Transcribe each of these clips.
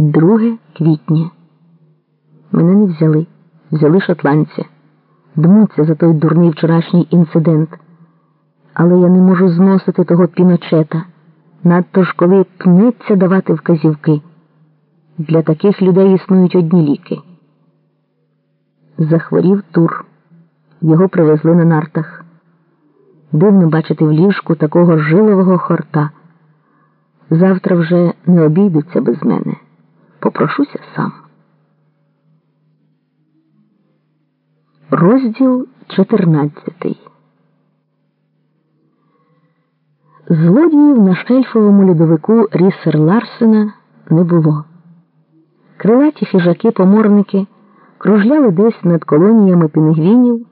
2 квітня. Мене не взяли, взяли шотландця. Дмуться за той дурний вчорашній інцидент. Але я не можу зносити того піночета, надто ж коли пнеться давати вказівки. Для таких людей існують одні ліки. Захворів тур. Його привезли на нартах. Дивно бачити в ліжку такого жилового хорта. Завтра вже не обійдуться без мене. Попрошуся сам. Розділ 14 Злодіїв на шельфовому льодовику Рісер Ларсена не було. Крилаті хижаки-поморники кружляли десь над колоніями пінгвінів,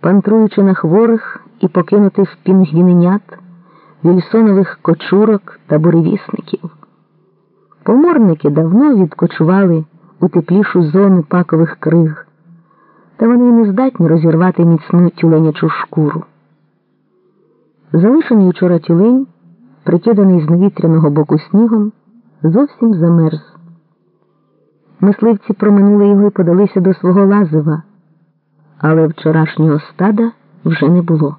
пантруючи на хворих і покинутих пінгвіненят, вільсонових кочурок та буревісників. Поморники давно відкочували у теплішу зону пакових криг, та вони не здатні розірвати міцну тюленячу шкуру. Залишений учора тюлень, прикиданий з невітряного боку снігом, зовсім замерз. Мисливці проминули його і подалися до свого лазива, але вчорашнього стада вже не було.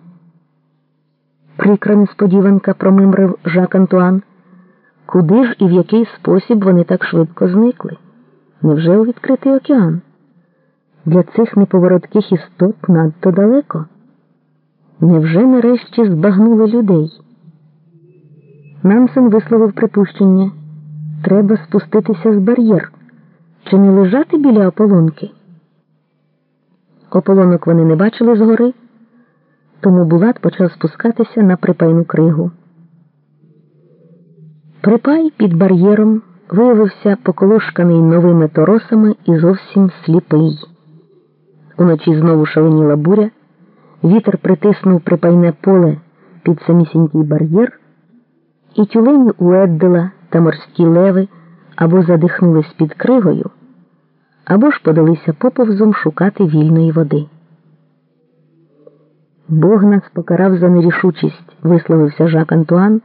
Прикра несподіванка промимрив Жак Антуан. Куди ж і в який спосіб вони так швидко зникли? Невже у відкритий океан? Для цих неповоротких істот надто далеко? Невже нарешті збагнули людей? Нансен висловив припущення треба спуститися з бар'єр, чи не лежати біля ополонки? Ополонок вони не бачили згори, тому Булат почав спускатися на припайну кригу. Припай під бар'єром виявився поколошканий новими торосами і зовсім сліпий. Уночі знову шаленіла буря, вітер притиснув припайне поле під самісінький бар'єр, і тюлені Уеддела та морські леви або задихнулись під кригою, або ж подалися поповзом шукати вільної води. Бог нас покарав за нерішучість, висловився Жак Антуан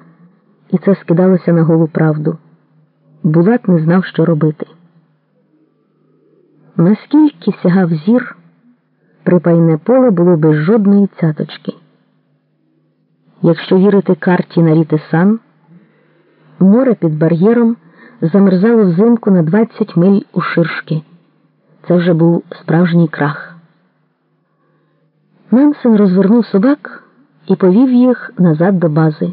і це скидалося на голу правду. Булат не знав, що робити. Наскільки сягав зір, припайне поле було без жодної цяточки. Якщо вірити карті на ріти сан, море під бар'єром замерзало взимку на 20 миль у ширшки. Це вже був справжній крах. Нансен розвернув собак і повів їх назад до бази.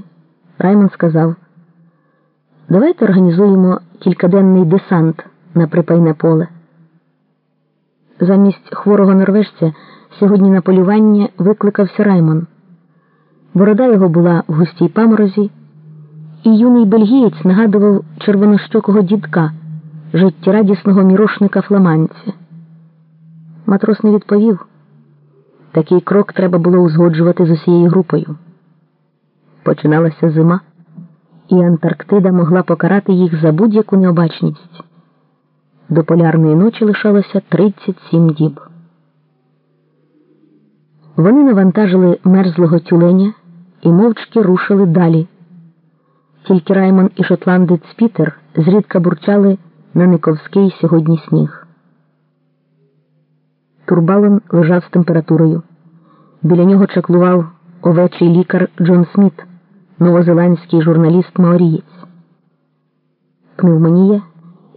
Раймон сказав: Давайте організуємо кількаденний десант на припайне поле. Замість хворого норвежця сьогодні на полювання викликався Раймон. Борода його була в густій паморозі, і юний бельгієць нагадував червонощокого дідка, життєрадісного мірошника фламанця. Матрос не відповів. Такий крок треба було узгоджувати з усією групою. Починалася зима, і Антарктида могла покарати їх за будь-яку необачність. До полярної ночі лишалося 37 діб. Вони навантажили мерзлого тюленя і мовчки рушили далі. Тільки Раймон і шотландець Пітер зрідка бурчали на Никовський сьогодні сніг. Турбалон лежав з температурою. Біля нього чаклував овечий лікар Джон Сміт новозеландський журналіст Маорієць. Пневмонія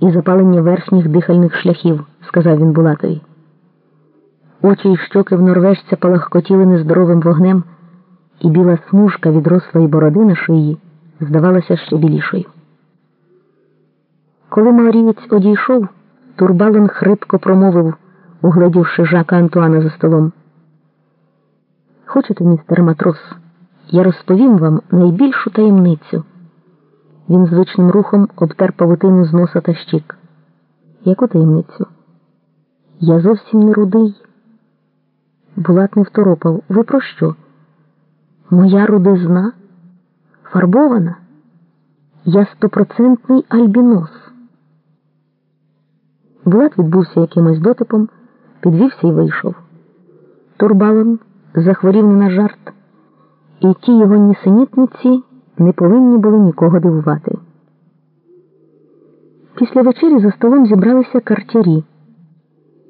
і запалення верхніх дихальних шляхів, сказав він Булатові. Очі й щоки в норвежця палахкотіли нездоровим вогнем, і біла смужка відрослої бороди на шиї здавалася ще білішою. Коли Маорієць одійшов, Турбалон хрипко промовив, угледівши жака Антуана за столом. Хочете, містер матрос? Я розповім вам найбільшу таємницю. Він звичним рухом обтер павутину з носа та щік. Яку таємницю? Я зовсім не рудий. Булат не второпав. Ви про що? Моя рудизна фарбована. Я стопроцентний альбінос. Булат відбувся якимось дотипом, підвівся і вийшов. Турбалон захворів не на жарт і ті його нісенітниці не повинні були нікого дивувати. Після вечері за столом зібралися картярі.